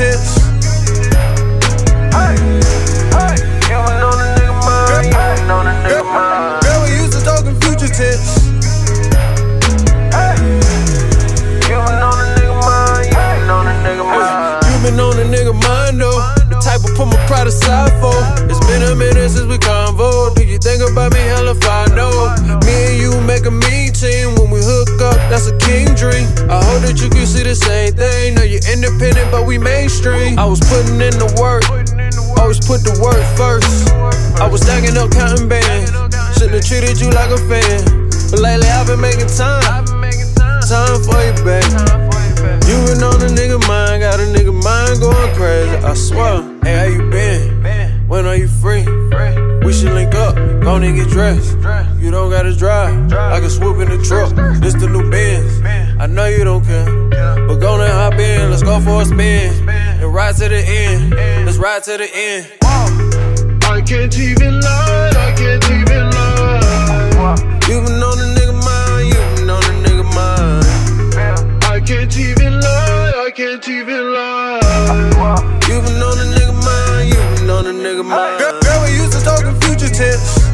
talking king dream. I hope that you can see the same thing. Know you're independent, but we mainstream. I was putting in the work. Always put the work first. I was stacking up counting bands. Shouldn't have treated you like a fan. But lately I've been making time. Time for you, baby. You been on a nigga mind, got a nigga mind going crazy. I swear. Go and get dressed. You don't gotta drive, I can swoop in the truck. This the new Benz. I know you don't care, but go and hop in. Let's go for a spin and ride to the end. Let's ride to the end. I can't even lie, I can't even lie. You been on a nigga mind, you been on a nigga mind. I can't even lie, I can't even lie. You been on a nigga mind, you been on a nigga mind. Girl, girl, we used to talking future tense.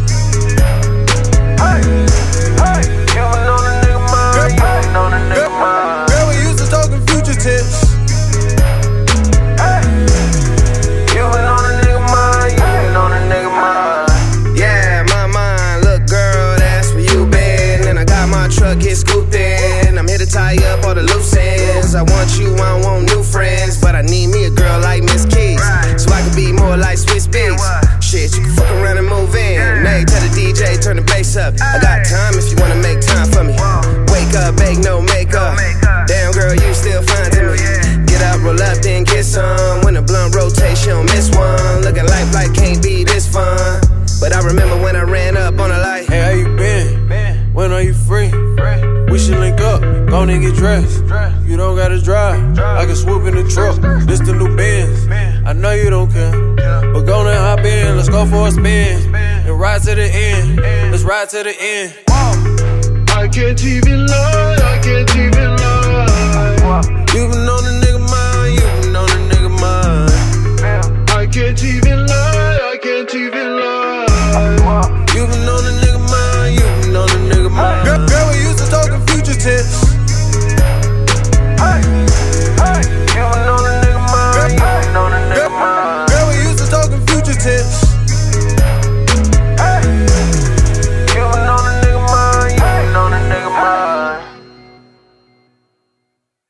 Truck here scooped in. I'm here to tie up all the loose ends. I want you, I don't want new friends. But I need me a girl like Miss Keys. So I can be more like Swizz Beatz. Shit, you can fuck around and move in. Nay, tell the DJ, turn the bass up. I got time if you wanna make time for me. Wake up, bake no makeup. Go and get dressed. You don't gotta drive, I can swoop in the truck. This the new Benz. I know you don't care, but go and hop in. Let's go for a spin and ride to the end. Let's ride to the end. I can't even lie.